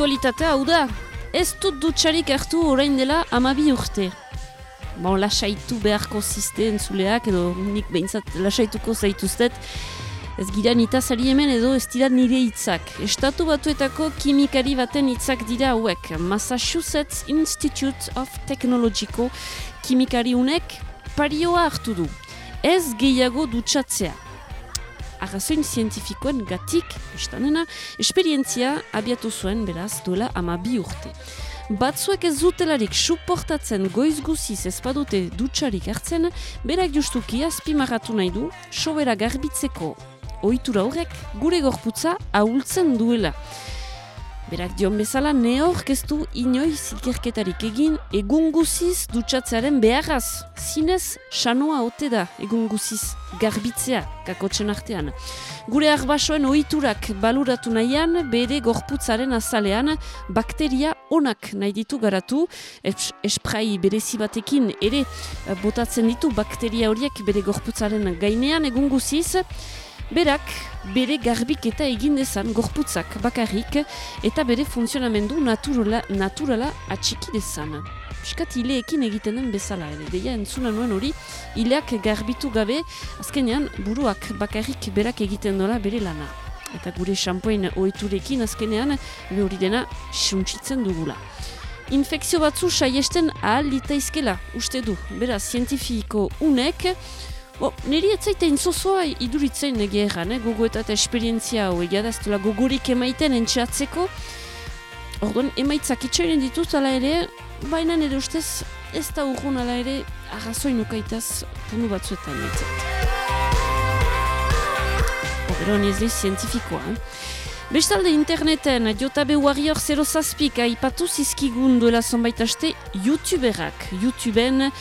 Aktualitatea hau da, ez dut dutxarik hartu orain dela amabi urte. Bon, lasaitu beharko ziste entzuleak, edo nik behintzat lasaituko zaituztet, ez gira nitazari hemen edo ez dira nire hitzak. Estatu batuetako kimikari baten hitzak dira hauek. Massachusetts Institute of Technological kimikari unek parioa hartu du. Ez gehiago dutxatzea arrazoin zientifikoen gatik, estanena, esperientzia abiatu zuen beraz duela ama bi urte. Batzuek ez zutelarik suportatzen goiz guziz ez badute dutxarik hartzen, berak justuki azpimarratu nahi du, sobera garbitzeko ohitura horrek gure gorputza ahultzen duela. Berak dion bezala, ne orkestu inoiz ikerketarik egin egun guziz dutxatzearen beharraz. Zinez, sanoa ote da egun guziz garbitzea kakotzen artean. Gure arbasoen ohiturak baluratu nahian, bere gorputzaren azalean, bakteria onak nahi ditu garatu, esprai berezi batekin ere botatzen ditu bakteria horiek bere gorputzaren gainean egun guziz, Berak, bere garbiketa egin dezan gorputzak bakarrik eta bere funtzionamendu naturala, naturala atxiki dezan. Piskat hileekin egiten den bezala ere. Deia entzuna nuen hori, hileak garbitu gabe, azkenean buruak bakarrik berak egiten dola bere lana. Eta gure xampoin ohiturekin azkenean, hori dena suntsitzen dugula. Infekzio batzu saiesten ahal litaizkela, uste du. Bera, zientifiko unek, Bo, niri ez zaite inzozoa iduritzen nege erran, eh? gogo eta esperientzia hau egia da, ez dela gogorik emaiten entxeatzeko. Orduan, emaitzak itxoinen dituz ala ere, baina nire ustez ez da urgun ala ere arrazoi nukaitaz punu batzuetan. Gero, ez da zientifikoa. Eh? Bestalde interneten, Jotabe Warrior 0 zazpik haipatu zizkigun duela zonbait aste YouTuberak. YouTubeen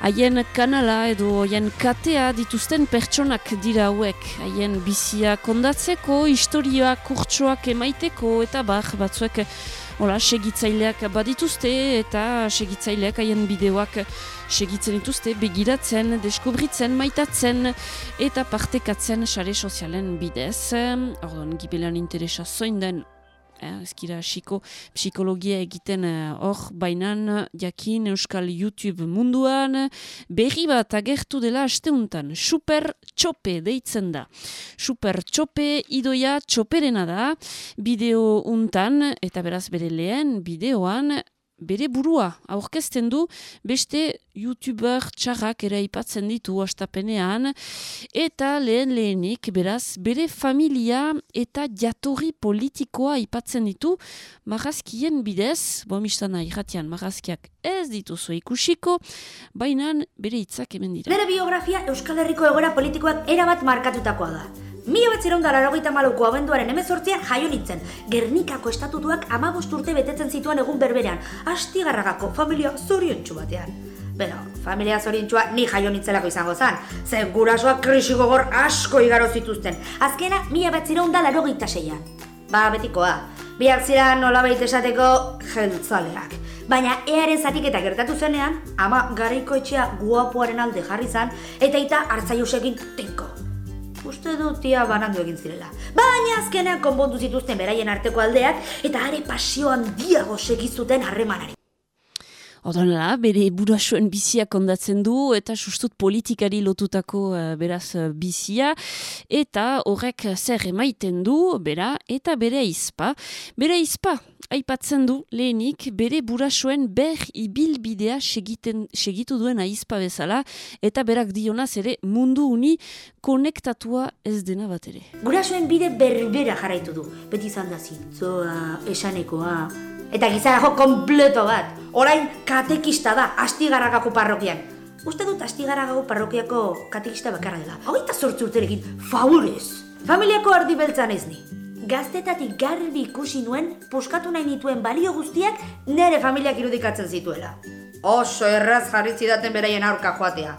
haien kanala edo haien katea dituzten pertsonak dira hauek. Haien bizia kondatzeko, historioak, kurtsoak emaiteko eta bar batzuek hola, segitzaileak badituzte eta segitzaileak haien bideoak segitzen dituzte begiratzen, deskubritzen, maitatzen eta partekatzen sare sozialen bidez. Ordon, gibelan interesa zoin den eh, ezkira xiko psikologia egiten eh, hor uh, bainan jakin euskal YouTube munduan berri bat agertu dela asteuntan super txope deitzen da. Super txope idoia txoperena da bideo untan eta beraz bere lehen bideoan bere burua aurkezten du beste youtuber txarrak ere aipatzen ditu astapenean eta lehen lehenik beraz bere familia eta jatorri politikoa aipatzen ditu marrazkien bidez, bomistana irratian marrazkiak ez dituzu ikusiko, baina bere hitzak hemen dira. Bere biografia Euskal Herriko egoera politikoak erabat markatutakoa da. Mila bat ziraunda laragoita maluko abenduaren emezortzian jaio nintzen. Gernikako estatutuak amabost urte betetzen zituen egun berberean. Asti garragako familia zorion batean. Beno, familia zorion ni jaio nintzelako izango zan. Ze gurasoak krisi gogor asko igaro zituzten. Azkena, mila bat ziraunda laragoita seian. Ba, betikoa. Biak zira nola esateko jeltzaleak. Baina earen zatik eta gertatu zenean, ama garaiko etxea guapoaren alde jarri zan, eta eta hartzaiusekin tinko uste dut tia banandu egin zirela. Baina azkenean konbondu zituzten beraien arteko aldeak eta are pasioan diago segizuten harremanari. Odonela, bere burasuen bizia kondatzen du eta sustut politikari lotutako uh, beraz uh, bizia eta horrek zer emaiten du, bera, eta bere izpa. Bere izpa, aipatzen du lehenik bere burasuen ber ibilbidea segiten, segitu duen aizpa bezala eta berak dionaz ere mundu uni konektatua ez dena bat ere. Burasuen bide berbera jarraitu du, beti izan da zintzoa, esanekoa, eta gizarago kompleto bat, orain katekista da astigarragako parrokian. Uste dut astigarragako parrokiako katekista bakarra dela. Hau eta sortzu urterekin, favorez! Familiako ardi beltzan ez ni gaztetatik garbi ikusi nuen puskatu nahi nituen balio guztiak nere familiak irudikatzen zituela. Oso erraz jarri zidaten beraien aurka joatea.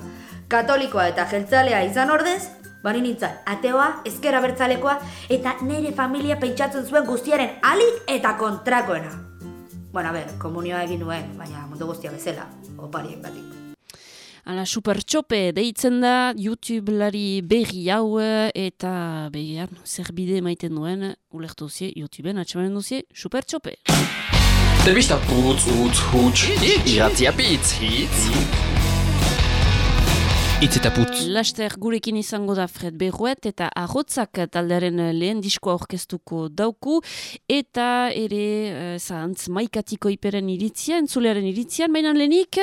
Katolikoa eta jeltzalea izan ordez, bari nintzen ateoa, ezkera bertzalekoa eta nere familia pentsatzen zuen guztiaren alik eta kontrakoena. Bueno, a ber, komunioa egin nuen, baina mundu guztia bezala, oparien batik. Ala, super txope, deitzen da, YouTube-lari berri hau, eta behian, zer bide maiten duen, ulertu duzie, YouTube-en, atxemanen duzie, super txope. Telebista putz, utz, huts, iratzia pitz, hitz. Itz eta putz. Laster gurekin izango da Fred Berruet eta Arrotzak taldearen lehen diskoa orkestuko dauku eta ere zahantz maikatiko iperen iritzia, entzulearen iritzian, baina lehenik,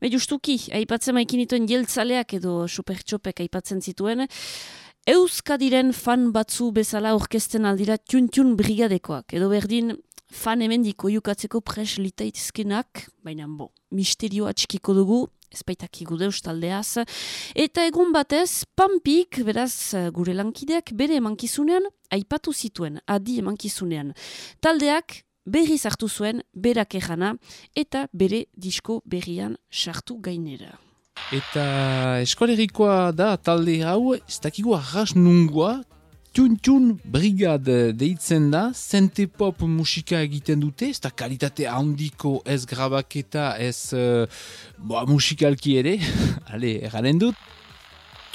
me justuki, aipatzen maikin ituen jeltzaleak edo supertxopek aipatzen zituen, Euskadiren fan batzu bezala orkesten aldira txuntxun brigadekoak, edo berdin fan hemendik oiukatzeko pres litaizkenak, baina bo, misterio atxikiko dugu, ezpaitak igudeus taldeaz. Eta egun batez, Pampik, beraz gure lankideak, bere emankizunean, aipatu zituen, adi emankizunean. Taldeak, berri zartu zuen, berak ejana, eta bere disko berrian sartu gainera. Eta eskolerikoa da talde hau, ez dakigu arras nungoa, Txun brigad deitzen da, zente pop musika egiten dute, ez da kalitate handiko ez grabaketa ez uh, boa, musikalki ere, ale, erranen dut.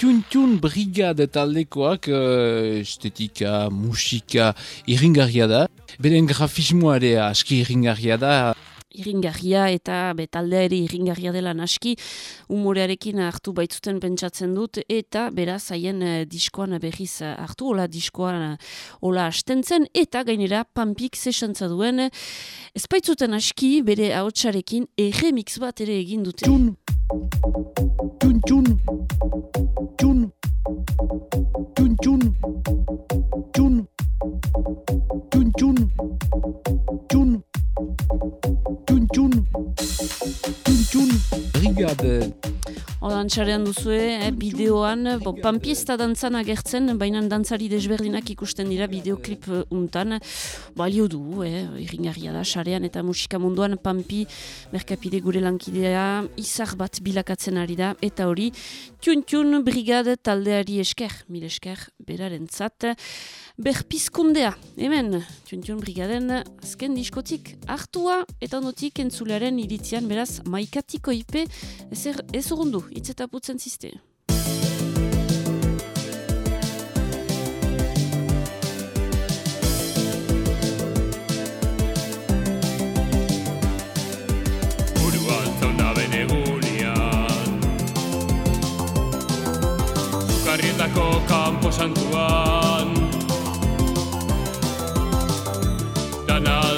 Txun brigad taldekoak uh, estetika, musika irringarria da, beren grafismoa ere aski irringarria da, iringarria eta betaldea ere iringarria dela naski umorearekin hartu baitzuten pentsatzen dut eta beraz haien uh, diskoan berriz hartu, hola diskoan uh, hola astentzen eta gainera pampik zesantza duen ez baitzuten aski bere haotxarekin erremix bat ere egin dute. Txun! Txun! Txun, txun! Brigade Odan txarean duzue, eh, bideoan, bon, pampiesta dantzan agertzen, baina dantzari desberdinak ikusten dira bideoklip uh, untan. Balio du, eh, irringarria da, txarean eta musika munduan pampi merkapide gure lankidea izar bat bilakatzen ari da, eta hori, tun-tun brigade taldeari esker, mil esker, beraren zat berpizkundea. Hemen, txuntxun brigaden azken diskotik hartua eta notik entzulearen iritzian beraz maikatiko ipe ez, er, ez urundu, hitz eta putzen ziste. Zukarrietako kampo santuan na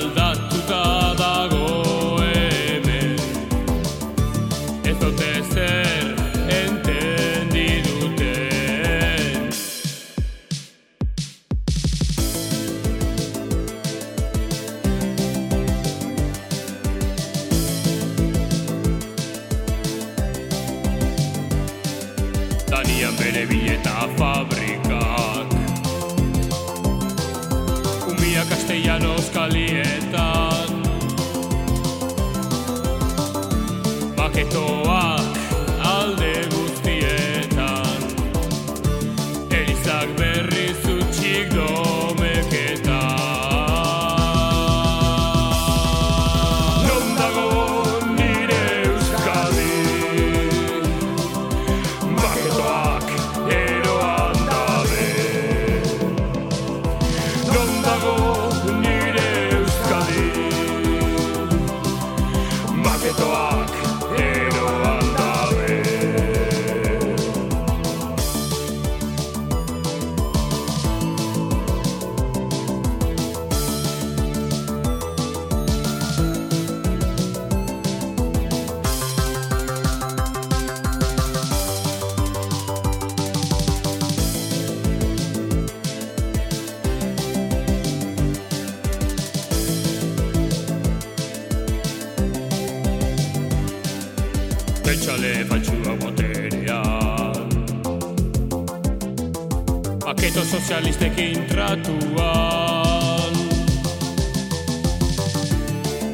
sozialistekin tratuan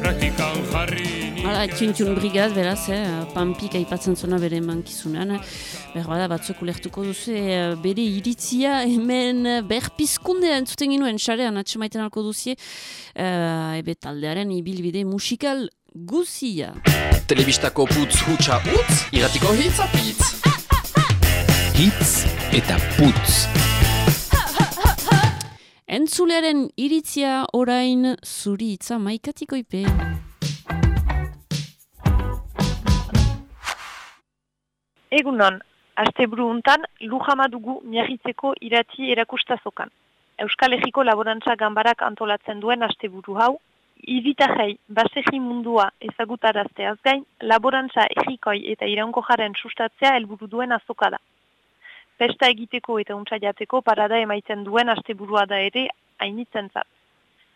Praktikan jarri Hala, txintxun brigad, beraz, eh, pampik aipatzen zona bere mankizunan. Berbada, batzuk ulertuko duzu, eh, bere iritzia hemen berpizkundea entzuten ginuen, xarean, atxemaiten alko duzie, eh, ebe taldearen ibilbide musikal guzia. Telebistako putz hutsa utz, iratiko hitz apitz. Hitz eta putz. Entzulearen iritzia orain zuri hitza maikatiko ipe. Egunon, asteburu untan lujama dugu miagitzeko irati erakustazokan. Euskal Herriko Laborantza Ganbarak antolatzen duen asteburu hau, ibitajei basegi mundua ezagutarazteaz gain, laborantza errikoi eta iraunko jaren sustatzea helburu duen azoka da. Pesta egiteko eta untsa jateko parada emaitzen duen asteburua da ere hainitzen zat.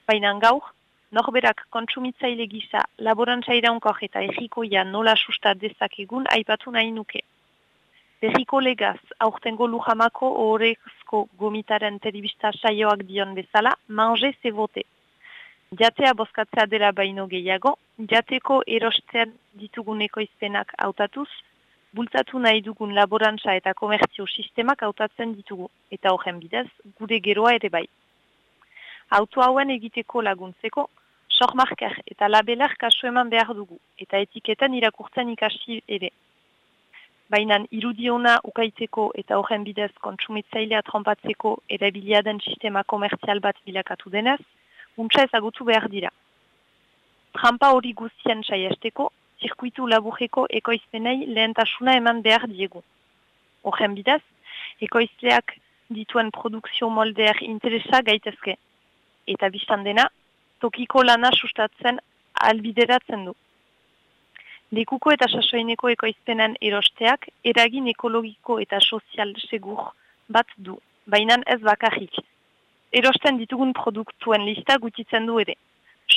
Baina gaur, norberak kontsumitzaile gisa laborantza iraunko eta errikoia nola sustat dezakegun aipatu nahi nuke. Berriko legaz, aurtengo lujamako horrezko gomitaren telebista saioak dion bezala, manje ze vote. Jatea bozkatzea dela baino gehiago, jateko erosten dituguneko izpenak hautatuz, bultzatu nahi dugun laborantza eta komertzio sistemak hautatzen ditugu, eta horren bidez, gure geroa ere bai. Auto hauen egiteko laguntzeko, sormarker eta labelar kasu eman behar dugu, eta etiketan irakurtzen ikasi ere. Baina irudiona ukaitzeko eta horren bidez kontsumitzailea trompatzeko erabilia den sistema komertzial bat bilakatu denez, untsa ezagutu behar dira. Trampa hori guztien saiesteko, zirkuitu laburreko ekoizpenei lehentasuna eman behar diegu. Horren bidez, ekoizleak dituen produkzio moldeak interesa gaitezke. Eta biztan dena, tokiko lana sustatzen albideratzen du. Lekuko eta sasoineko ekoizpenen erosteak eragin ekologiko eta sozial segur bat du, baina ez bakarrik. Erosten ditugun produktuen lista gutitzen du ere.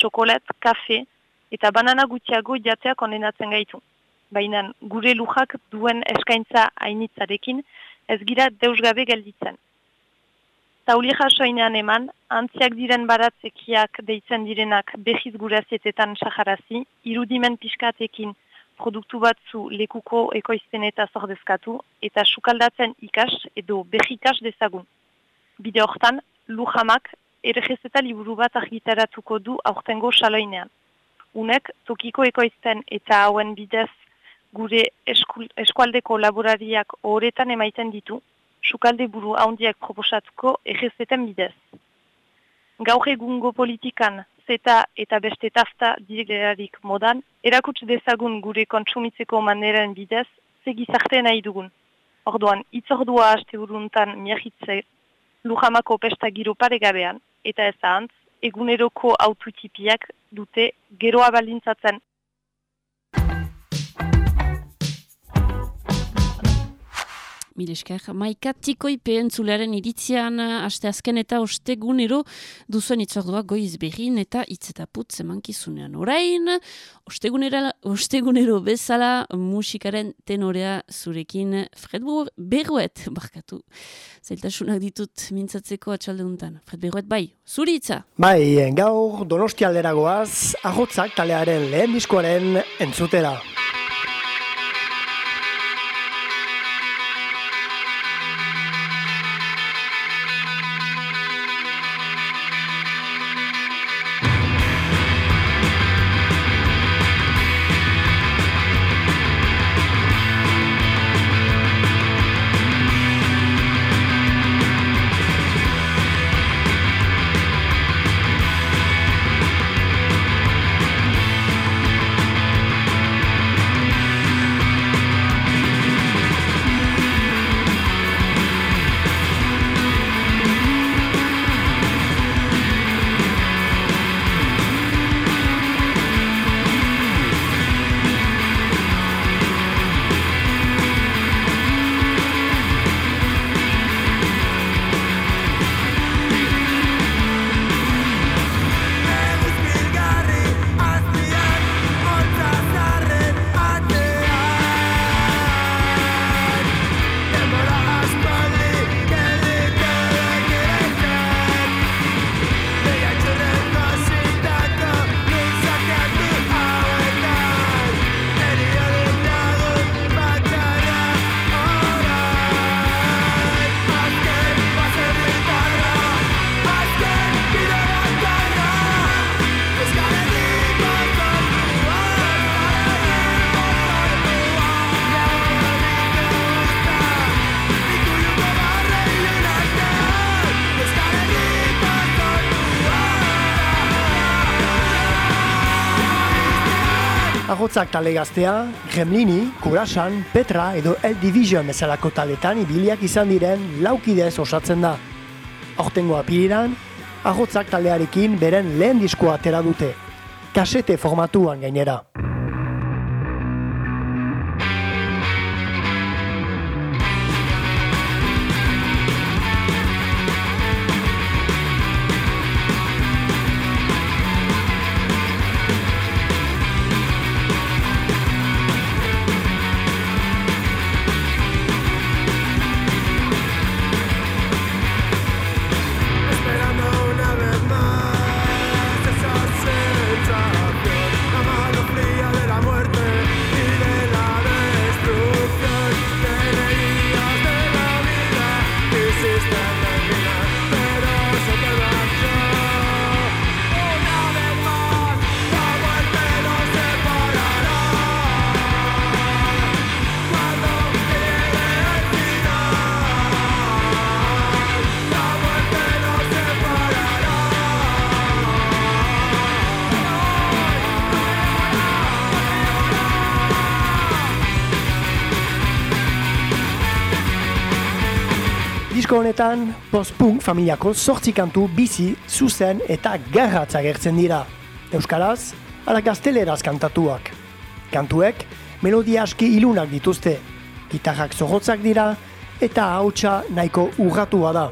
Xokolat, kafe eta banana gutiago jatea kondenatzen gaitu. Baina gure lujak duen eskaintza hainitzarekin ez gira deusgabe gelditzen. Tauli jasoinean eman, antziak diren baratzekiak deitzen direnak behiz gurazietetan saharazi, irudimen piskatekin produktu batzu lekuko ekoizpen eta zordezkatu, eta sukaldatzen ikas edo behikas dezagun. Bide hortan, lujamak errezeta liburu bat argitaratuko du aurtengo saloinean. Unek, tokiko ekoizten eta hauen bidez gure eskul, eskualdeko laborariak horretan emaiten ditu, sukalde buru handiak proposatuko errezeten bidez. Gaur egungo politikan, zeta eta beste tafta digerarik modan, erakuts dezagun gure kontsumitzeko maneren bidez, segizarte nahi dugun. Orduan, itzordua haste uruntan miahitze lujamako pesta giro paregabean, eta ez ahantz, eguneroko aututipiak dute geroa balintzatzen. Milesker, maika tikoipe entzulearen iritzian aste azken eta ostegunero duzuen itzordua goiz behin eta itzetaputz emankizunean. Orain, ostegunera, ostegunero bezala musikaren tenorea zurekin Fred Berruet, barkatu. Zailtasunak ditut mintzatzeko atxaldeuntan. Fred Berruet, bai, zuri itza? Bai, gaur donostialdera goaz, ahotzak talearen lehen diskoaren entzutera. Arrotzak tale gaztea, Gremlini, Kurasan, Petra edo El Division bezalako taletan ibiliak izan diren laukidez osatzen da. Hortengo apiriran, Arrotzak taldearekin beren lehen diskoa atera dute. Kasete formatuan gainera. Disko honetan, post-punk familiako sortzi kantu bizi, zuzen eta garratz agertzen dira. Euskaraz, ala gazteleraz kantatuak. Kantuek, melodia aski ilunak dituzte. Gitarrak zorrotzak dira eta hautsa nahiko urratua da.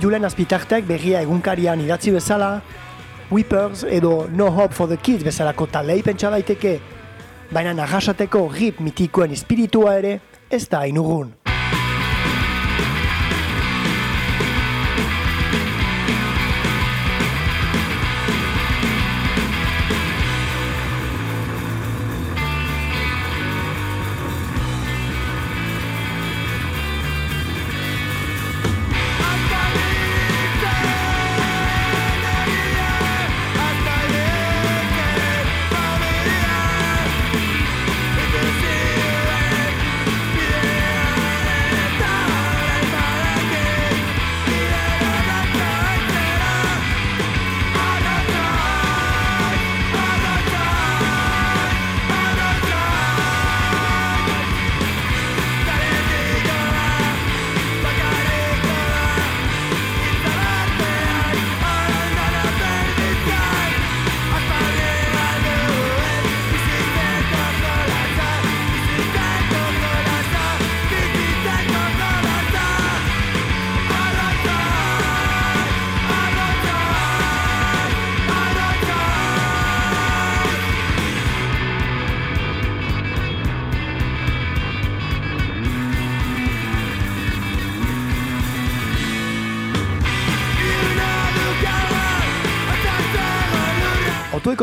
Julen Azpitartek berria egunkarian idatzi bezala, Whippers edo No Hope for the Kids bezalako talei pentsa daiteke, baina narrasateko rip mitikoen espiritua ere ez da inugun.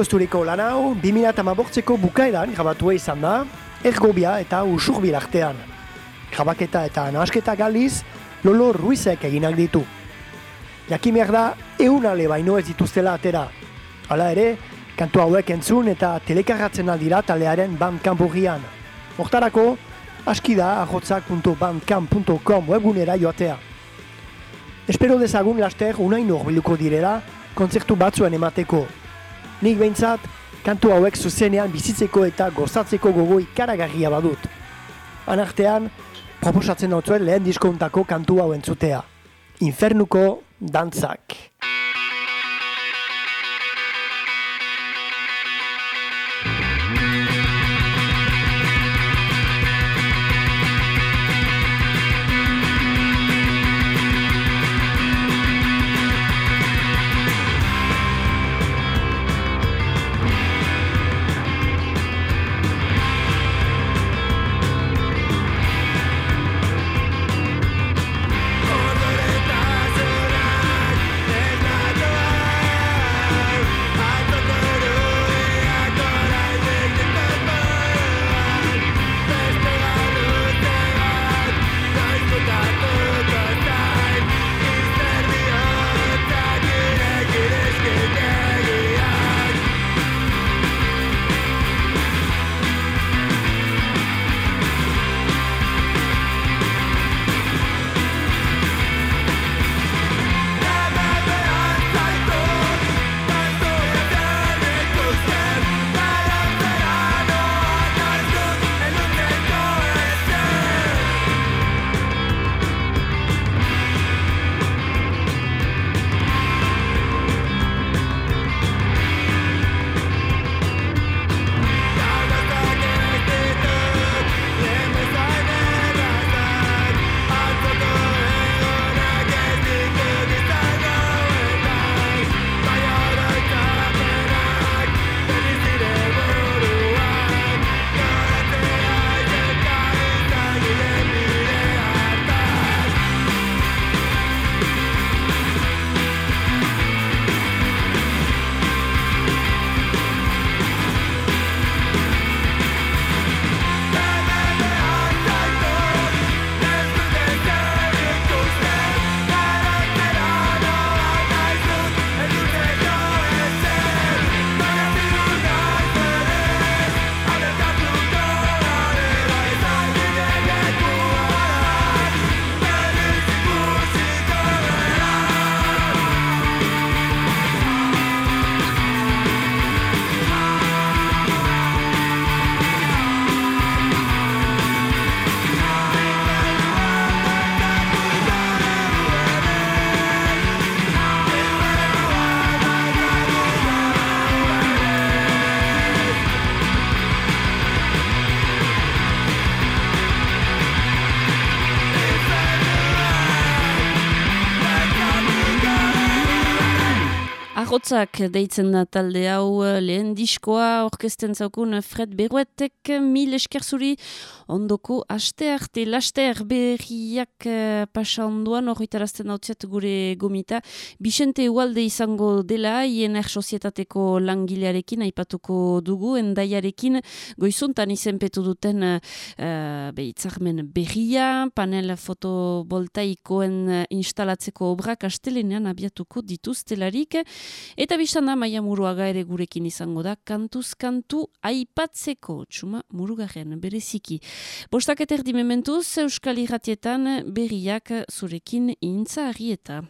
Autoekosturiko lan hau 2008ko bukaeran grabatua izan da, ergobia eta usurbil artean. Grabaketa eta nahasketa galiz, Lolo Ruizek eginak ditu. Jakin behar da, eunale baino ez dituztela atera. Hala ere, kantu hauek entzun eta telekarratzen aldira taldearen bandcamp urrian. Hortarako, aski da ahotzak.bandcamp.com webgunera joatea. Espero dezagun laster unain horbiluko direla, kontzertu batzuen emateko. Nik behintzat, kantu hauek zuzenean bizitzeko eta gozatzeko gogo ikaragarria badut. Anartean, proposatzen dautzuen lehen diskontako kantu hau entzutea. Infernuko dantzak. Arrotzak deitzen da talde hau eh, lehen diskoa orkesten zaukun Fred Beruetek mil esker zuri ondoko aste arte laster berriak uh, pasa onduan horretarazten hautziat gure gomita. Bixente Ualde izango dela INR sozietateko langilearekin aipatuko dugu endaiarekin goizuntan izenpetu duten uh, behitzarmen berria panel fotovoltaikoen instalatzeko obrak astelenean abiatuko dituztelarik Eta biztan da, maia muruaga ere gurekin izango da, kantuz kantu aipatzeko, txuma murugarren, bereziki. Bostak eterdi mementuz, Euskal Irratietan berriak zurekin intza eta.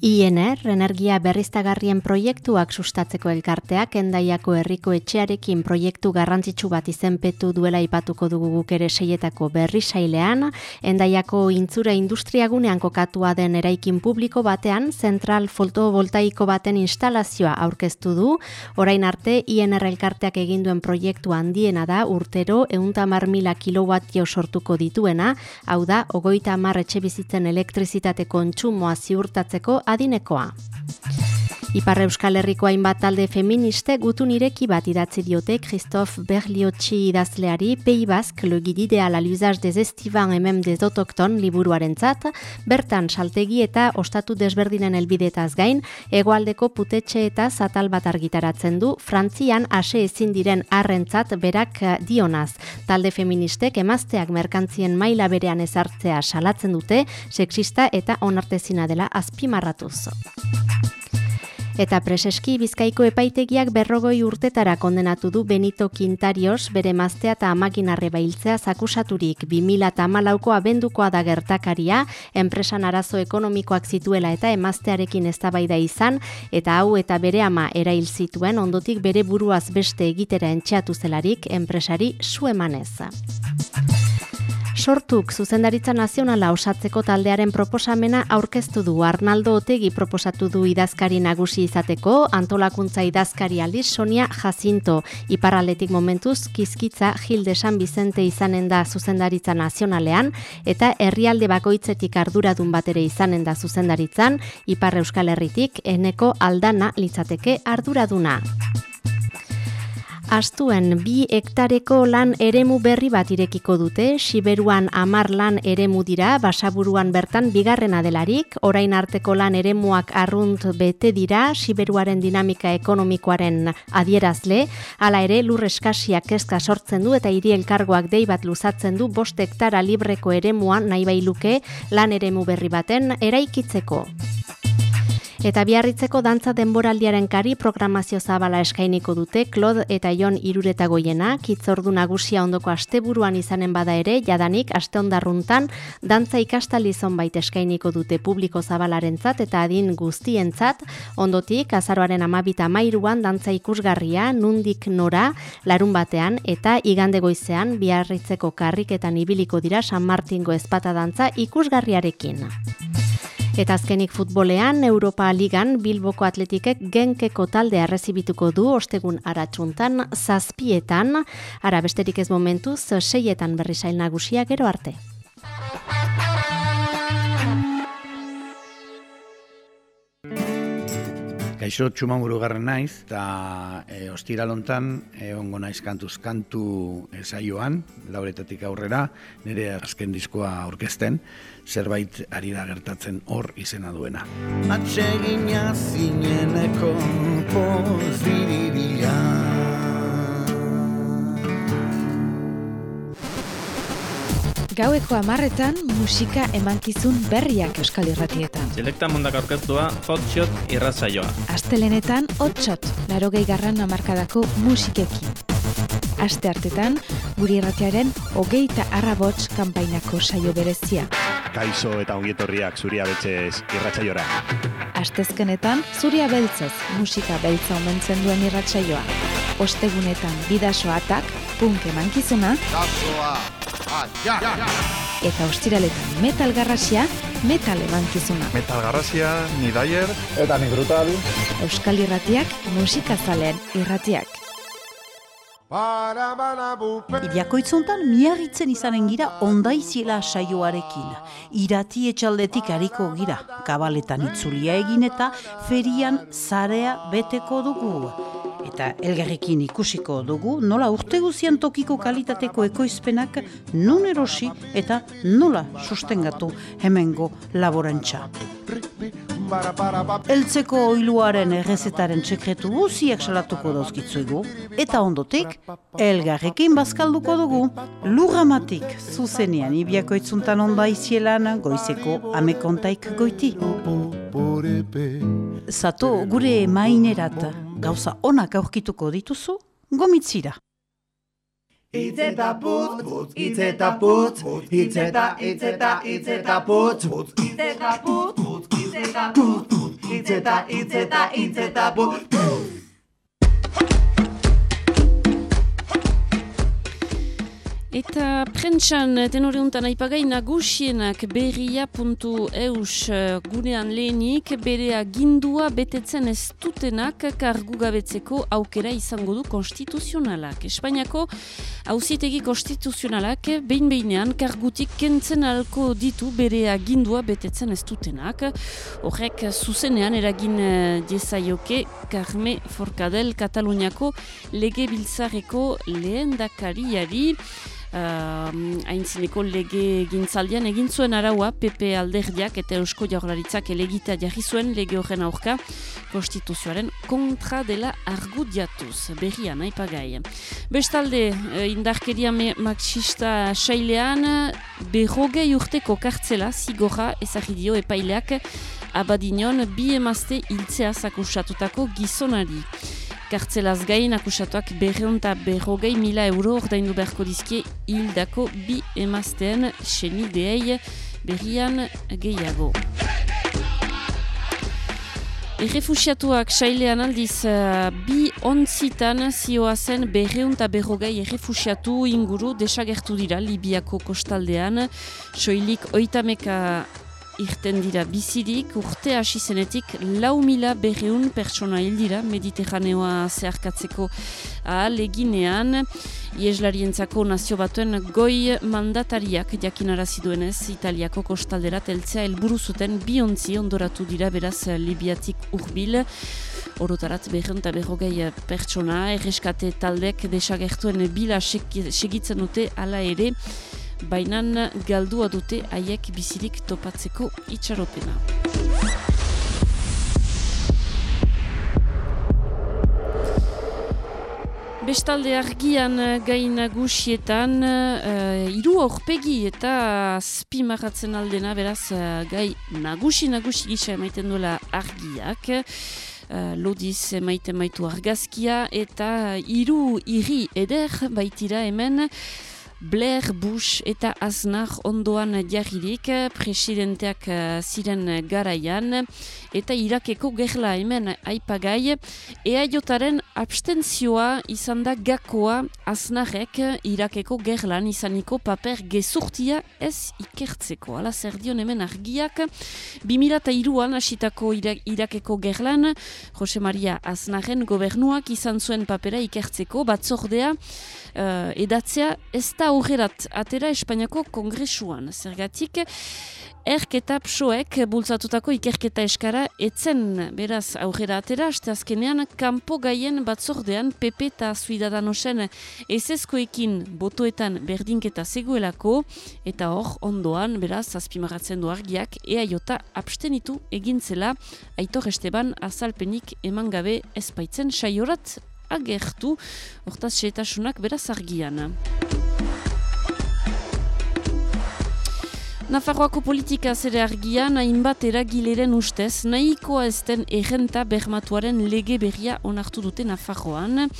INR, energia berriztagarrien proiektuak sustatzeko elkarteak endaiako herriko etxearekin proiektu garrantzitsu bat izenpetu duela ipatuko dugu guk ere seietako berri sailean, endaiako intzura industriagunean kokatua den eraikin publiko batean, zentral fotovoltaiko baten instalazioa aurkeztu du, orain arte INR elkarteak eginduen proiektu handiena da urtero euntamar mila kilowattio sortuko dituena, hau da, ogoita amar etxe bizitzen elektrizitate kontsumoa ziurtatzeko adinekoa. Ipar Euskal Herriko hainbat talde feministe gutun ireki bat idatzi diote Christophe Berliotxi idazleari Pei Bask le guide idéal à l'usage des estivants et même des autochtones liburuaren zat, bertan saltegi eta ostatu desberdinen elbidetaz gain, egoaldeko putetxe eta zatal bat argitaratzen du, Frantzian ase ezin diren arrentzat berak dionaz. Talde feministek emazteak merkantzien maila berean ezartzea salatzen dute, sexista eta onartezina dela azpimarratuz. Eta preseski bizkaiko epaitegiak berrogoi urtetara kondenatu du Benito Quintarios bere maztea eta amakin arreba hiltzea zakusaturik 2000 eta abendukoa da gertakaria, enpresan arazo ekonomikoak zituela eta emaztearekin eztabaida izan, eta hau eta bere ama erail zituen ondotik bere buruaz beste egitera entxeatu zelarik enpresari su emanez. Sortuk zuzendaritza nazionala osatzeko taldearen proposamena aurkeztu du Arnaldo Otegi proposatu du idazkari nagusi izateko, antolakuntza idazkari aldiz Sonia Jacinto. Iparraldetik momentuz, kizkitza Gilde San Vicente izanen da zuzendaritza nazionalean, eta herrialde bakoitzetik arduradun batere izanen da zuzendaritzan, Ipar Euskal Herritik eneko aldana litzateke arduraduna. Astuen bi hektareko lan eremu berri bat irekiko dute, Siberuan amar lan eremu dira, basaburuan bertan bigarrena delarik, orain arteko lan eremuak arrunt bete dira, Siberuaren dinamika ekonomikoaren adierazle, hala ere lur eskasiak kezka sortzen du eta hiri elkargoak dei bat luzatzen du bost hektara libreko eremuan nahi bailuke lan eremu berri baten eraikitzeko. Eta biarritzeko dantza denboraldiaren kari programazio zabala eskainiko dute Claude eta Jon irureta goiena, kitzordu nagusia ondoko asteburuan izanen bada ere, jadanik aste ondarruntan dantza ikastali zonbait eskainiko dute publiko zabalarentzat eta adin guztientzat, ondotik azaroaren amabita mairuan dantza ikusgarria, nundik nora, larun batean eta igande goizean biarritzeko karriketan ibiliko dira San Martingo ezpata dantza ikusgarriarekin. Eta azkenik futbolean, Europa Ligan Bilboko Atletikek genkeko talde arrezibituko du ostegun aratsuntan zazpietan, ara besterik ez momentuz, seietan berri zail nagusia gero arte. Kaixo txumanguru garren naiz, eta e, ostiralontan e, ongo naiz kantuz kantu e, saioan, lauretatik aurrera, nire azken diskoa aurkezten, zerbait ari da gertatzen hor izena duena. Atsegina zineneko pozbiriria Gaueko amarretan musika emankizun berriak euskal irratietan. Selekta mundak aurkeztua hotshot irratzaioa. Astelenetan hotshot, larogei garran amarkadako musikekin. Aste hartetan, guri irratiaren hogeita arrabots kanpainako saio berezia. Kaixo eta ongietorriak zuria betxez irratsaiora. Astezkenetan, zuria beltzez musika beltza omentzen duen irratsaioa. Ostegunetan bidasoatak, punk emankizuna, eta ostiraletan metal garrasia, metal emankizuna. Metal garrasia, ni daier, eta ni brutal. Euskal irratiak, musikazaleen irratiak. Ibiakoitzontan miarritzen izanen gira ondaiziela saioarekin. Irati etxaldetik hariko gira, kabaletan itzulia egin eta ferian zarea beteko dugu. Eta elgarrekin ikusiko dugu nola urte guzian tokiko kalitateko ekoizpenak nun erosi eta nola sustengatu hemengo laborantza. Eltzeko oiluaren errezetaren txekretu guziak salatuko dauzkitzuegu, eta ondotik, elgarrekin bazkalduko dugu, lurramatik zuzenean ibiako itzuntan onda izielan goizeko amekontaik goiti. Zato gure mainerat gauza onak aurkituko dituzu, gomitzira. Itz eta putz, putz, itz eta putz, itz eta, itz eta, itz eta putz, putz, itz eta putz, putz, itz eta putz, putz, itz eta, itz eta, itz eta putz, putz. Eta prentxan tenore untan aipagai nagusienak berria.eus gunean lehenik berea gindua betetzen ez dutenak kargu gabetzeko aukera izango du konstituzionalak. Espainiako hauzitegi konstituzionalak behin behinean kargutik kentzen alko ditu berea gindua betetzen ez dutenak. Horrek zuzenean eragin diezaioke Carme Forcadell Kataluniako lege biltzareko lehen dakariari haintzineko lege gintzaldian egin zuen araua PP alderdiak eta Eusko Jaurlaritzak elegita jarri zuen lege horren aurka konstituzioaren kontra dela argudiatuz berrian aipagai. Bestalde uh, indarkeria marxista sailean berrogei urteko kartzela zigorra ezagidio epaileak abadinon bi emazte hiltzea zakusatutako gizonari. Kartzelaz gain akusatuak berreunta berrogei mila euro ordaindu beharko dizkie hildako bi emazteen senideei berrian gehiago. Errefusiatuak sailean aldiz uh, bi ontzitan zioa zen berrogei errefusiatu inguru desagertu dira Libiako kostaldean. Soilik oitameka irten dira bizirik, urte hasi zenetik lau mila berreun pertsona hil dira Mediterraneoa zeharkatzeko ahal eginean. Ieslarientzako nazio batuen goi mandatariak jakinarazi duenez Italiako kostalderat eltzea helburu zuten biontzi ondoratu dira beraz Libiatik urbil. Orotarat berreun eta berrogei pertsona, erreskate taldek desagertuen bila segitzen dute ala ere bainan galdua dute haiek bizirik topatzeko itxaropena. Bestalde argian gain nagusietan uh, hiru aurpegi eta azpimarratzen aldena beraz uh, gai nagusi nagusi gisa emaiten duela argiak. Uh, lodiz emaiten maitu argazkia eta hiru hiri eder baitira hemen Blair Bush eta Aznar ondoan jarririk presidenteak uh, ziren garaian. Eta Irakeko gerla hemen aipagai. Eaiotaren abstentzioa izan da gakoa. Aznarek Irakeko gerlan izaniko paper gezurtia ez ikertzeko. Ala zer dion hemen argiak. 2002an asitako Irakeko gerlan Jose Maria Aznaren gobernuak izan zuen papera ikertzeko batzordea uh, edatzea ez da aurrerat atera Espainiako kongresuan. Zergatik, erketa psoek bultzatutako ikerketa eskara etzen. Beraz aurrera atera, aste azkenean kanpo gaien batzordean PP eta Zuidadanosen ezezkoekin botoetan berdinketa zegoelako. Eta hor ondoan beraz azpimarratzen du argiak eaiota abstenitu egintzela Aitor Esteban azalpenik eman gabe ezpaitzen saiorat agertu, hortaz xetasunak beraz argian. Nafarroako politika zere argian, hainbat eragileren ustez, nahikoa ezten errenta bermatuaren lege berria onartu dute Nafarroan.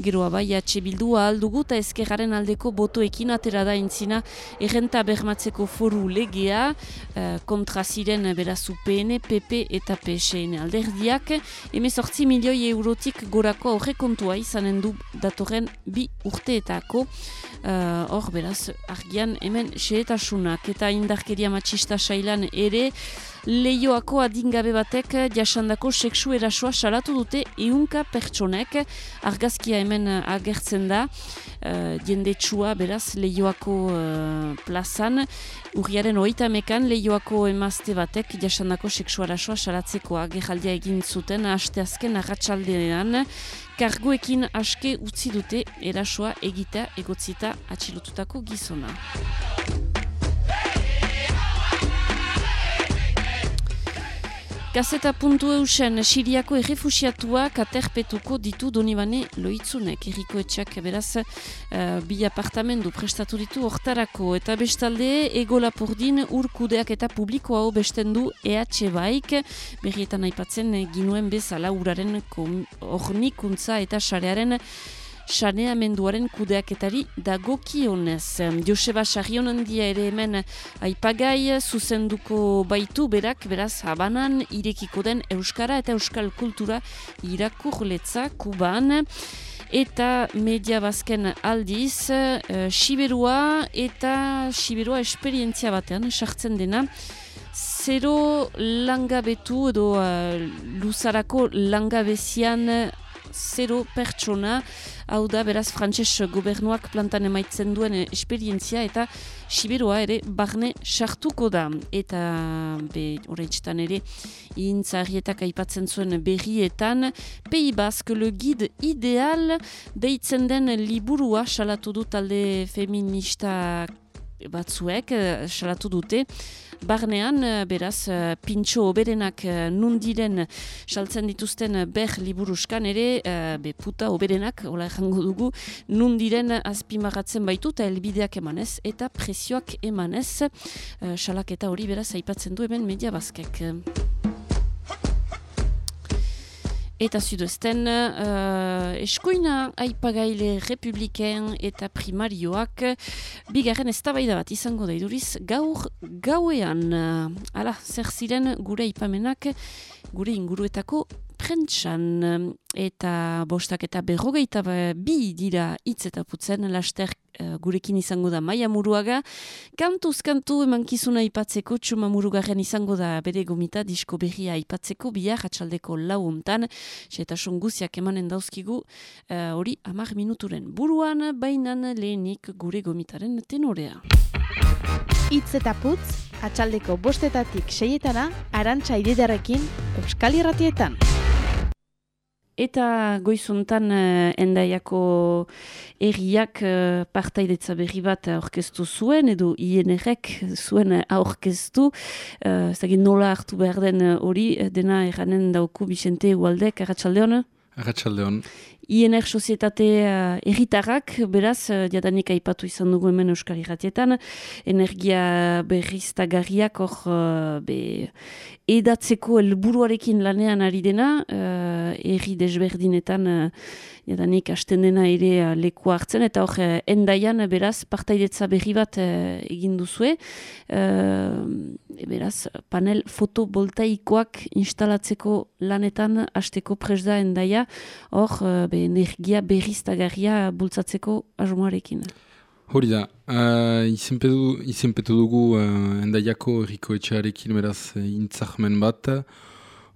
Geroa bai atxe bildua aldugu eta ezkerraren aldeko botoekin atera da entzina errenta bermatzeko foru legea uh, kontra ziren beraz UPN, PP eta PSN alderdiak. Hemezortzi milioi eurotik gorako aurrekontua izanen du datorren bi urteetako. Hor uh, beraz argian hemen xeetasunak eta indarkeria matxista sailan ere Leioako adingabe batek jasandako sexu erasoa salatu dute eunka pertsonek. Argazkia hemen agertzen da. Uh, jendetsua beraz Leioako uh, plazan. Urriaren hogeita mekan Leioako emazte batek jasandako sexu erasoa salatzeko agerraldia egin zuten asteazken arratsaldean. Karguekin aske utzi dute erasoa egita egotzita atxilotutako gizona. Gazeta puntu eusen, Siriako errefusiatuak aterpetuko ditu donibane loitzunek. Eriko etxak beraz uh, bi apartamendu prestatu ditu hortarako. Eta bestalde, ego lapurdin urkudeak eta publikoa hau bestendu EH baik. Berrietan aipatzen ginuen bezala uraren ornikuntza eta sarearen saneamenduaren kudeaketari dagokionez. Joseba Sarrion handia ere hemen aipagai zuzenduko baitu berak, beraz, habanan irekiko den Euskara eta Euskal Kultura irakurletza kuban eta media bazken aldiz uh, Siberua eta Siberua esperientzia batean sartzen dena zero langabetu edo uh, luzarako langabezian zero pertsona, hau da beraz frantses gobernuak plantan emaitzen duen esperientzia eta siberoa ere barne sartuko da. Eta be horreitzetan ere intzarrietak aipatzen zuen berrietan, Pei Bask le guide ideal deitzen den liburua salatu du talde feminista batzuek, salatu dute, Barnean, beraz, pintxo oberenak nundiren saltzen dituzten ber liburuskan ere, be puta oberenak, hola errango dugu, nundiren azpimagatzen baitu eta elbideak emanez eta presioak emanez, salak eta hori beraz aipatzen du hemen media bazkek. Eta zudezten, uh, eskuina aipagaile republiken eta primarioak bigarren eztabaida bat izango da iduriz gaur gauean. Uh, ala, zer ziren gure aipamenak gure inguruetako prentsan eta bostak eta berrogeita bi dira hitz eta putzen laster uh, gurekin izango da maia muruaga. Kantuz kantu emankizuna ipatzeko txuma murugarren izango da bere gomita disko berria ipatzeko bihar atxaldeko launtan. Eta songuziak emanen dauzkigu hori uh, amar minuturen buruan bainan lehenik gure gomitaren tenorea. Itz eta putz, atxaldeko bostetatik seietana, arantxa ididarekin, Euskal Irratietan. Eta goizuntan uh, endaiako erriak uh, partaidetza berri bat aurkeztu zuen, edo INR-ek zuen aurkeztu, uh, ez nola hartu behar den hori, dena erranen dauku Bixente Ualdek, Arratxaldeon? Arratxaldeon. INR sozietate uh, erritarrak, beraz, uh, jadanik aipatu izan dugu hemen Euskal Irratietan, energia berriztagarriak hor uh, be, edatzeko helburuarekin lanean ari dena, uh, erri desberdinetan uh, jadanik hasten dena ere uh, leku hartzen, eta hor uh, endaian beraz partaidetza berri bat uh, egin duzue, uh, beraz panel fotovoltaikoak instalatzeko lanetan hasteko presda endaia, hor be, energia berriztagarria bultzatzeko asmoarekin. Hori da, uh, izenpetu, dugu uh, endaiako erriko etxearekin beraz intzahmen bat,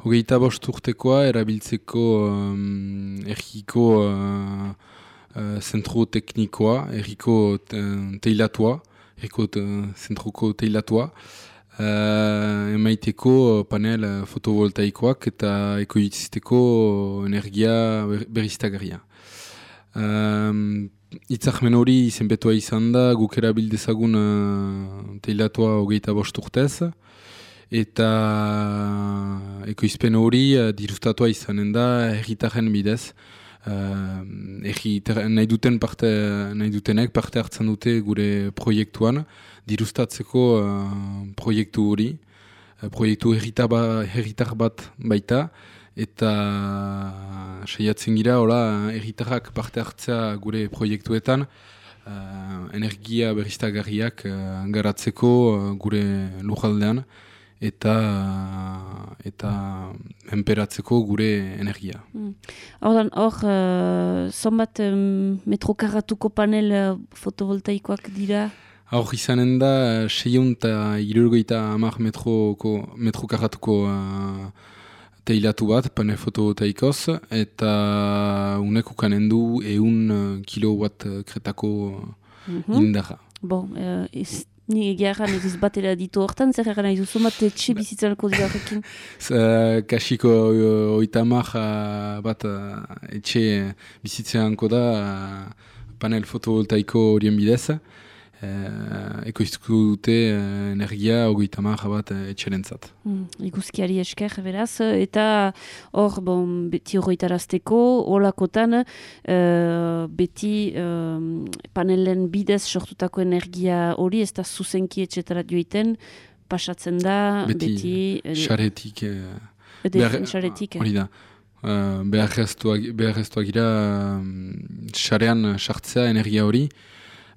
hogeita bost urtekoa erabiltzeko um, erriko uh, uh, zentro teknikoa, erriko teilatua, erriko zentruko teilatua, Uh, emaiteko panel fotovoltaikoak eta ekoizteko energia beriztagarria. Um, Itzakmen hori izenpetua izan da, guk erabildezagun uh, teilatua hogeita bost urtez, eta ekoizpen hori uh, dirustatua izanen da erritaren bidez. Uh, nahi duten parte, nahi dutenek parte hartzen dute gure proiektuan, dirustatzeko uh, proiektu hori, uh, proiektu herritar, ba, bat baita, eta saiatzen gira, hola, herritarrak parte hartzea gure proiektuetan, uh, energia berriztagarriak uh, garatzeko uh, gure lujaldean, eta eta enperatzeko gure energia. Mm. Hor, uh, zonbat um, metrokarratuko panel uh, fotovoltaikoak dira? Hor izanen da, seion eta irurgoita amak metroko, metro karratuko uh, teilatu bat, panel fotovoltaikoz, eta unek ukanen du eun uh, kilowatt kretako Mhm. indarra. Bon, uh, ez, ni egia erran ez batera ditu hortan, zer erran nahi duzu, bat etxe bizitzanako dira horrekin. Kasiko uh, oitamak uh, bat uh, etxe bizitzeanko da panel fotovoltaiko horien bidez. Uh, ekoiztuko dute uh, energia ogoitamak bat uh, etxerentzat. Mm, iguzkiari esker, beraz, eta hor, bon, beti horretarazteko, holakotan, eh, beti eh, panelen bidez sortutako energia hori, ez da zuzenki etxetara joiten, pasatzen da, beti... Eh, xaretik... Xaretik, eh. Hori da. Uh, beharreztuak gira um, xarean sartzea energia hori.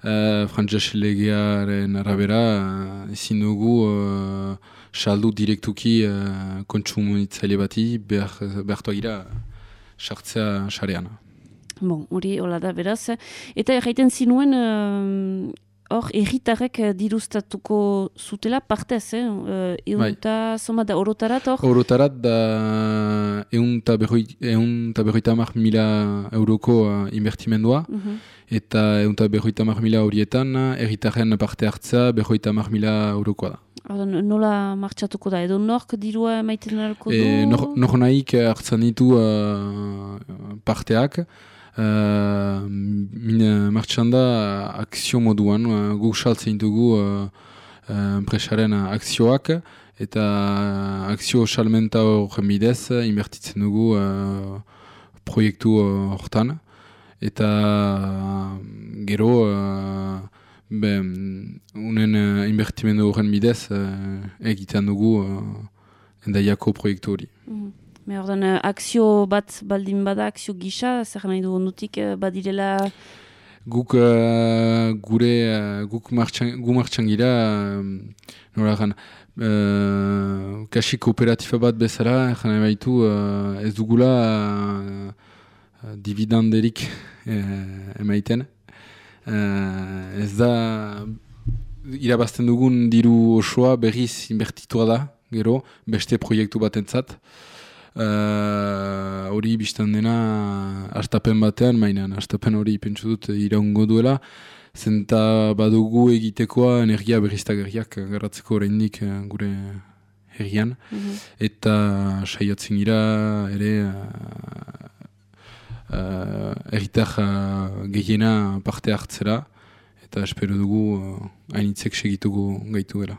Uh, Frantses legearen arabera uh, ezin dugu uh, saldu direktuki uh, kontsumitzaile bati behar, behartuak gira sartzea xarean. Bon, hori hola da beraz. Eta erraiten zinuen, eh, hor, erritarrek eh, dirustatuko zutela partez, eh? Uh, eun Bai. soma da orotarat hor? Orotarat da eun eta berroi- ehun eta berroita hamar mila euroko uh, invertimendua. Mhm. Eta egun eta berroita hamar mila horietan, erritarren parte hartzea berroita hamar mila eurokoa da. Nola martxatuko da, edo nork dirua emaiten alko du? E, nor, nor nahik hartzen ditu uh, parteak, uh, min martxan da akzio moduan, uh, guk saltzen dugu uh, uh, enpresaren akzioak, eta akzio salmenta horren bidez, inbertitzen dugu uh, proiektu uh, hortan. Eta uh, gero, uh, be, unen uh, inbertimendu horren bidez, uh, egiten dugu uh, endaiako proiektu hori. Mhm. Me ordan, eh, akzio bat baldin bada, akzio gisa, zer nahi du ondutik eh, badirela... Guk uh, gure, uh, guk martxan, gu martxan gira, uh, nola gan, uh, kasi kooperatifa bat bezala, jana baitu, uh, ez dugula uh, dividenderik uh, emaiten. Uh, ez da, irabazten dugun diru osoa berriz inbertitua da, gero, beste proiektu batentzat. Uh, hori biztan dena astapen batean, mainan astapen hori pentsu dut iraungo duela, zenta badugu egitekoa energia berriztagarriak garratzeko oraindik eh, gure herrian, Mhm. eta saiatzen gira ere uh, uh, erritar uh, gehiena parte hartzera, eta espero dugu uh, hainitzek segituko gaitu gela.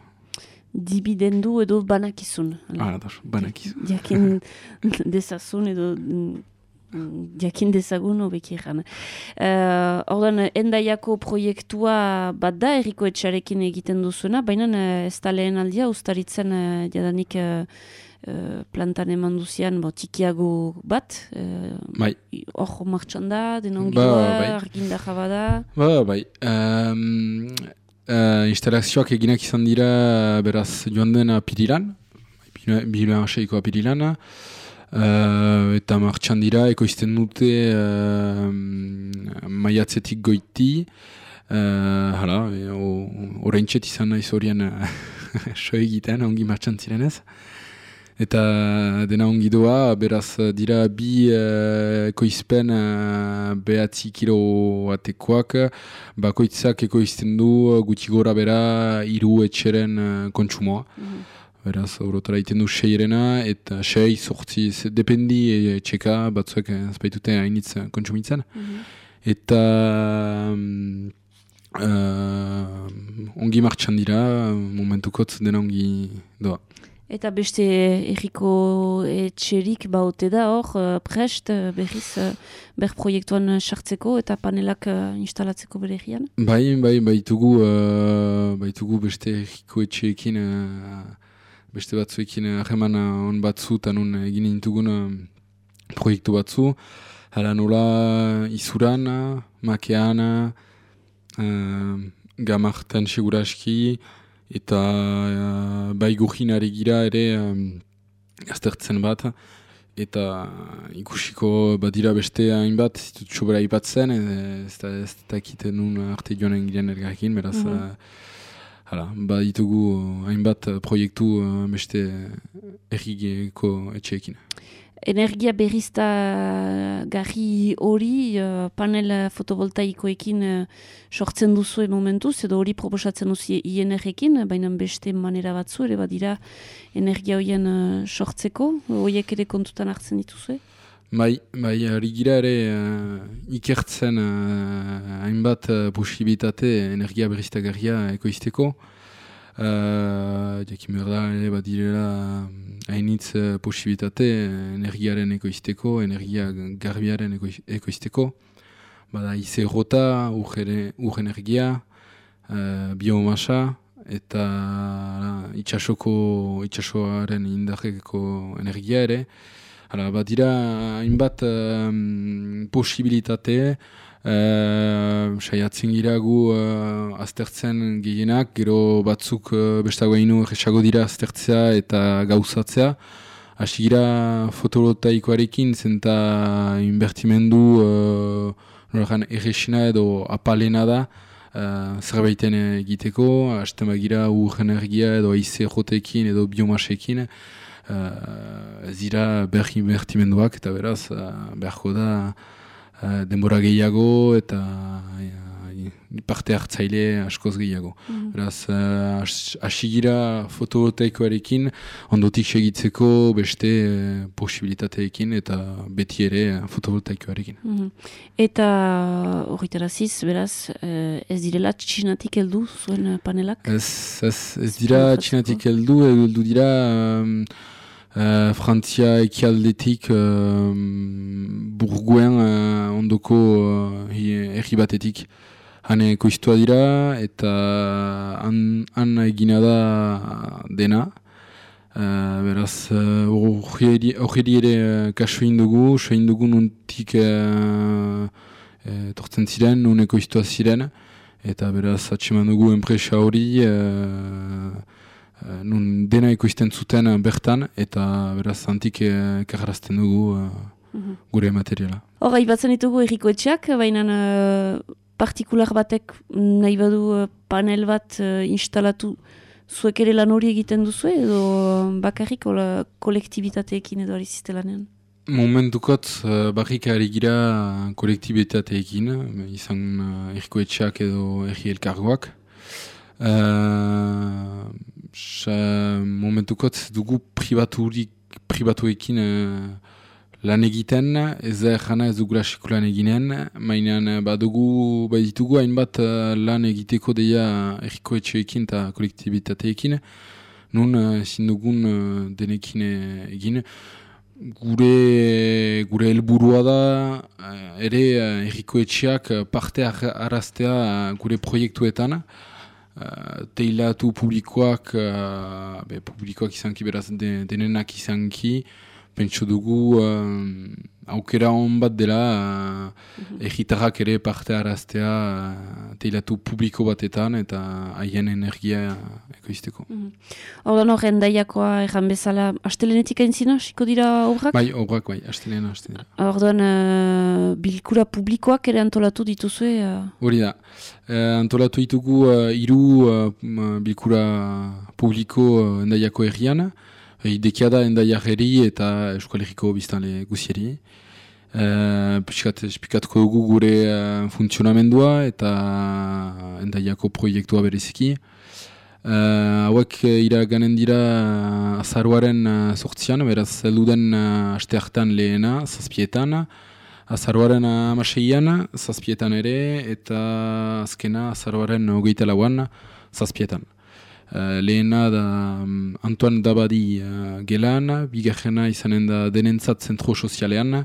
Dividendu edo banakizun. Ah, das, banakizun. Jakin dezazun edo mm, jakin dezagun hobeki erran. Uh, Ordan, endaiako proiektua bat da erriko etxarekin egiten duzuena, baina uh, ez da lehen aldia, ustaritzen uh, jadanik uh, plantan eman duzian bo, tikiago bat. Uh, Bai. Hor martxan da, Ba, denongiloa, bai. arginda jabada. Ba, bai. Um, uh, instalazioak eginak izan dira beraz joan den apirilan, bilan aseiko apirilan, uh, eta martxan dira ekoizten dute uh, maiatzetik goiti, uh, hala, e, o- oraintxet izan naiz horien so egiten, ongi martxan zirenez. Eta dena ongi doa, beraz dira bi uh, ekoizpen uh, behatzi kilo atekoak, bakoitzak ekoizten du gutxi gora bera hiru etxeren uh, kontsumoa. Beraz, horotara iten du seirena, eta sei, sortzi, dependi etxeka, batzuek eh, ez baitute hainitz eh, kontsumitzen. Eta mm, uh, ongi martxan dira, momentukotz dena ongi doa. Eta beste erriko etxerik baute da hor, eh, prest eh, berriz eh, ber proiektuan eh, sartzeko eta panelak eh, instalatzeko bere herrian. Bai, bai, baitugu, uh, baitugu beste erriko etxeekin, uh, beste batzuekin harreman uh, on batzu, eta nun egin intugun uh, proiektu batzu. Hala nola izuran, makean, uh, gamartan seguraski, eta uh, bai gurgin gira ere um, aztertzen bat, eta ikusiko badira beste hainbat, ez ditut sobera ipatzen, e, ez da ez dakiten nun arte joanen giren elgarrekin, beraz, mm hala, baditugu hainbat proiektu eh, beste errigeko etxeekin. Energia berrizta garri hori eh, panel fotovoltaikoekin eh, sortzen duzu momentuz, edo hori proposatzen duzu INR-ekin, baina beste manera batzu ere badira energia horien eh, sortzeko, horiek ere kontutan hartzen dituzue? Bai, bai, hori gira ere uh, ikertzen uh, hainbat uh, posibilitate energia berriztagarria ekoizteko. Uh, Jakin behar da, ere badirela hainitz uh, posibilitate energiaren ekoizteko, energia garbiaren ekoiz- ekoizteko. Bada ize rota, ur, energia, uh, biomasa, eta uh, itxasoko, itxasoaren indarreko energia ere. Hala, badira hainbat um, posibilitate, uh, saiatzen gira gu uh, aztertzen gehienak, gero batzuk uh, bestago inu esago dira aztertzea eta gauzatzea. Hasi gira fotovoltaikoarekin zenta inbertimendu norakan erresina edo apalena da, uh, zerbaiten egiteko, hasten bagira ur energia edo aize jotekin edo biomasekin, uh, ez dira berri inbertimenduak eta beraz uh, beharko da denbora gehiago eta uh, parte hartzaile askoz gehiago. Mhm. Beraz, uh, has- hasi gira fotovoltaikoarekin ondotik segitzeko beste uh, posibilitateekin eta beti ere fotovoltaikoarekin. Mhm. Eta horretaraziz, beraz, eh, ez direla txinatik heldu zuen eh, panelak? Ez, ez, ez dira txinatik heldu, heldu dira um, uh, Frantzia ekialdetik um, burguen uh, ondoko uh, herri batetik. Hane koiztua dira eta han, han egina da dena. Uh, beraz, uh, ere uh, kaso indugu, so indugu nuntik uh, uh, tortzen ziren, nun ekoiztua ziren, eta beraz atseman dugu enpresa hori uh, uh, nun dena ekoizten zuten uh, bertan, eta beraz antik uh, karrazten dugu Mhm. gure materiala. Hor, aibatzen ditugu erriko etxeak, baina uh, partikular batek nahi badu eh, panel bat uh, instalatu zuek ere lan hori egiten duzu edo bakarrik ola kolektibitateekin edo ari ziste lanean? Momentukot uh, barrik ari gira kolektibitateekin, izan uh, erriko etxeak edo erri elkargoak. Uh, sa, momentukot dugu pribaturik, pribatuekin uh, lan egiten, ez da erjana ez dugula sekulan eginen, mainan badugu, baditugu hainbat uh, lan egiteko deia erriko etxeekin eta kolektibitateekin, nun ezin dugun denekin egin, gure gure helburua da eh, ere eh, herriko etxeak eh, parte ar- arraztea eh, gure proiektuetan uh, teilatu publikoak uh, be, publikoak izanki beraz de, denenak izanki pentsu dugu um, aukera hon bat dela uh, erritarrak ere parte arraztea uh, teilatu publiko batetan eta haien energia ekoizteko. Hor hor, endaiakoa erran bezala, astelenetik aintzina, siko dira obrak? Bai, obrak bai, astelena, astelena. Orduan, uh, bilkura publikoak ere antolatu dituzue? Uh, Hori da. Eh, antolatu ditugu uh, iru uh, bilkura publiko uh, endaiako herrian. Idekia da endaiak herri eta Euskal Herriko biztanle guzieri. Uh, Piskat, espikatuko dugu gure uh, funtzionamendua eta endaiako proiektua bereziki. Uh, hauek iraganen dira azaruaren uh, sortzian, beraz elduden uh, aste hartan lehena, zazpietan, azaruaren amaseian, zazpietan ere, eta azkena azaruaren hogeita lauan, zazpietan. Uh, lehena da um, Antoine Dabadi uh, gelan, bigarrena izanen da denentzat zentro sozialean,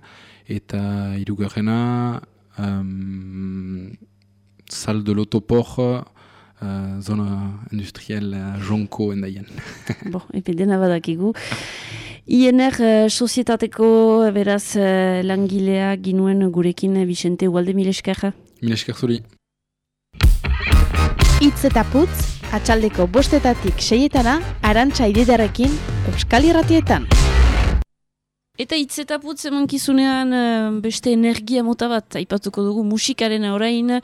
eta hirugarrena um, Sal de l'Otopor, uh, zona industriel uh, jonko endaian. Bo, epe dena badakigu. INR uh, sozietateko beraz uh, langilea ginuen gurekin Vicente Ualde Mileskerra. Mila esker zuri. Itz eta putz, atxaldeko bostetatik seietana, arantxa ididarekin, Euskal Irratietan. Eta hitz eta putz emankizunean eh, beste energia mota bat, aipatuko dugu musikaren orain,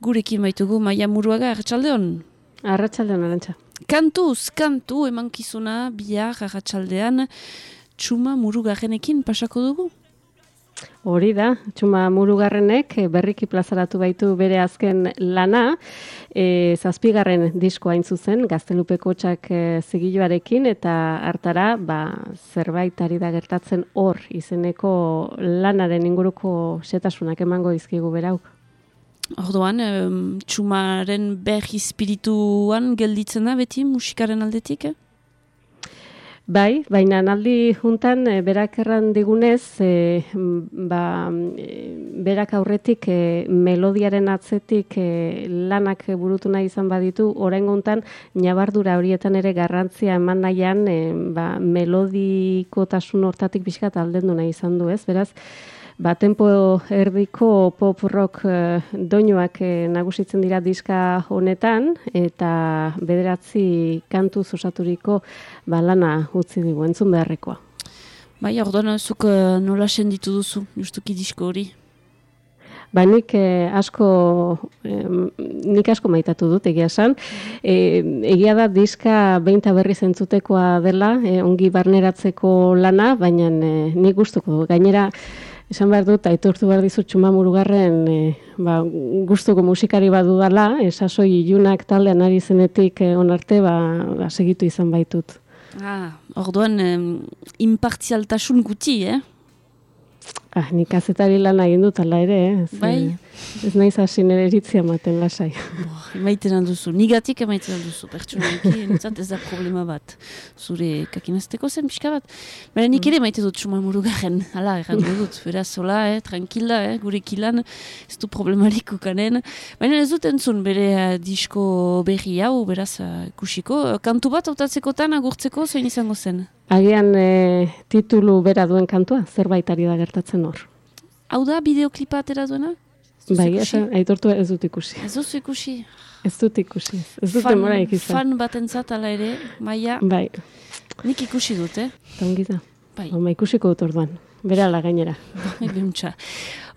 gurekin baitugu maia muruaga, arratsaldeon. Arratsaldeon arantxa. Kantuz, kantu emankizuna bihar arratsaldean txuma murugarrenekin pasako dugu. Hori da, txuma murugarrenek eh, berriki plazaratu baitu bere azken lana, e, zazpigarren disko hain zuzen, gaztelupeko txak e, zigiloarekin, eta hartara, ba, zerbait ari da gertatzen hor izeneko lanaren inguruko setasunak emango dizkigu berauk. Orduan, txumaren berri espirituan gelditzen da beti musikaren aldetik, eh? Bai, baina aldi juntan e, berak erran digunez, e, ba, e, berak aurretik e, melodiaren atzetik e, lanak burutu nahi izan baditu, orain gontan nabardura horietan ere garrantzia eman nahian e, ba, melodikotasun hortatik pixkat aldendu nahi izan du ez, beraz, ba, tempo erdiko pop rock e, doinuak e, nagusitzen dira diska honetan, eta bederatzi kantu osaturiko ba, lana utzi digu, entzun beharrekoa. Bai, orduan, zuk eh, nola senditu duzu, justuki disko hori? Ba, nik eh, asko, eh, nik asko maitatu dut, egia esan. E, egia da diska behinta berri zentzutekoa dela, e, ongi barneratzeko lana, baina e, nik gustuko. Gainera, esan behar dut, aitortu behar dizut txuma murugarren e, ba, gustuko musikari badu dala, esasoi ilunak taldean ari zenetik e, onarte, ba, ba, segitu izan baitut. Ah, orduan, em, impartzialtasun guti, eh? Ah, nik azetari lan egin dut ala ere, eh? Ez, Bai. Ez naiz hasi nire iritzia maten lasai. Emaiten alduzu, nigatik emaiten alduzu, pertsonalki, nintzat ez da problema bat. Zure kakinazteko zen pixka bat. Baina nik ere maite dut suma murugarren, ala, errango dut, beraz, hola, eh, tranquila, eh, gure kilan, ez du problemarik ukanen. Baina ez dut entzun bere eh, disko berri hau, beraz, eh, ikusiko. Kantu bat autatzekotan agurtzeko zein izango zen? Agian e, titulu bera duen kantua, zerbait ari da gertatzen hor. Hau da, bideoklipa atera duena? Bai, esan, aitortu ez dut ikusi. Ez duzu ikusi? Ez dut ikusi. Ez dut Fan- demoraik izan. Fan batentzat ala ere, maia, Bai, nik ikusi dut, eh? eta ongi da. Bai. Oma ikusiko dut orduan. Berala gainera. Behuntza.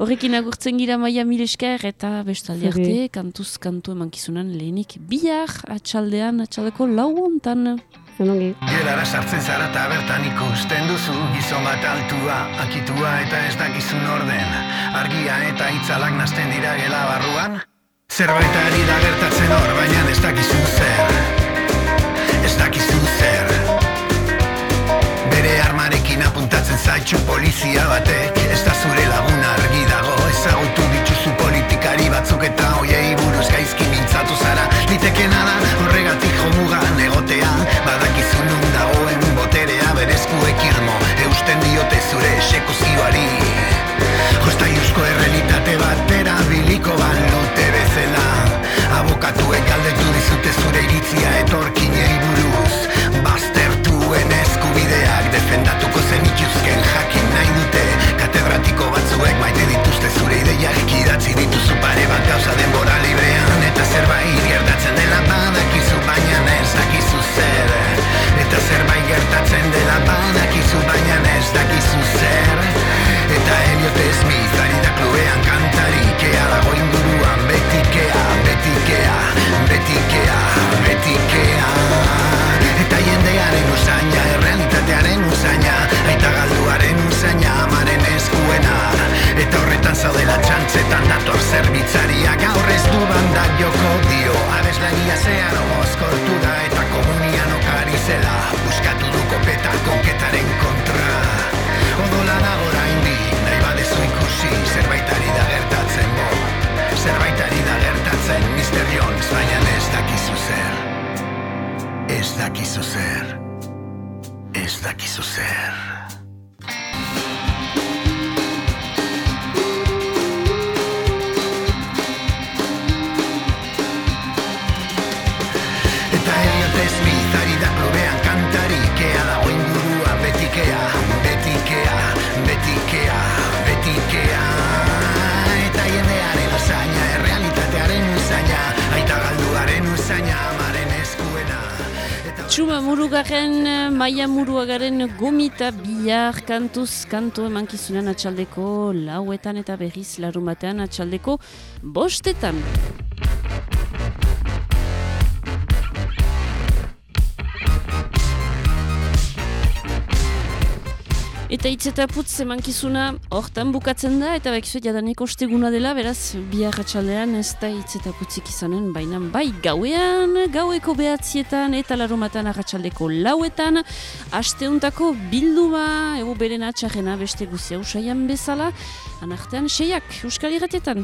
Horrekin agurtzen gira maia mil esker eta bestaldi arte, kantuz kantu emankizunan lehenik bihar atxaldean, atxaldeko lau hontan. Zenongi. Gelara sartzen zara eta bertan ikusten duzu Gizon bat altua, akitua eta ez dakizun orden. Argia eta itzalak nasten dira gela barruan. Zerbait ari da gertatzen hor, baina ez dakizu zer. Ez dakizu zer. Bere armarekin apuntatzen zaitxu polizia batek. Ez da zure lagun argi dago Ezagutu dituzu politikari batzuk eta hoiei buruz gaizki mintzatu zara. Litekena da horregatik jomugan egotea zure esekuzioari Jostaiuzko errealitate batera biliko balute bezala. Abokatuek galdetu dizute zure iritzia etorkinei buruz eskubideak defendatuko zenituzken jakin nahi dute. Katedratiko batzuek maite dituzte zure ideiak idatzi dituzu. Pare bat gauza denbora librean Eta zerbait gertatzen dela badakizu baina ez dakizu zer. Eta zerbait gertatzen dela badakizu baina ez dakizu zer. Eta Elliot Smith ari da klubean kantarikea dago inguruan betikea, betikea, betikea, betikea. Eta jendearen usaina, usaina Aita galduaren usaina, amaren eskuena. Eta horretan zaudela txantzetan maia muruagaren gomita bihar kantuz kanto emankizunan atxaldeko lauetan eta berriz larumatean atxaldeko bostetan. Eta hitz eta putz emankizuna hortan bukatzen da, eta bakizu jadaneko osteguna dela, beraz, bihar atxaldean ez da hitz eta putzik izanen, baina bai gauean, gaueko behatzietan, eta larumatan arratsaldeko lauetan, asteuntako bilduma, egu beren atxarrena beste guzia usaian bezala, anartean seiak, Euskal Irratietan.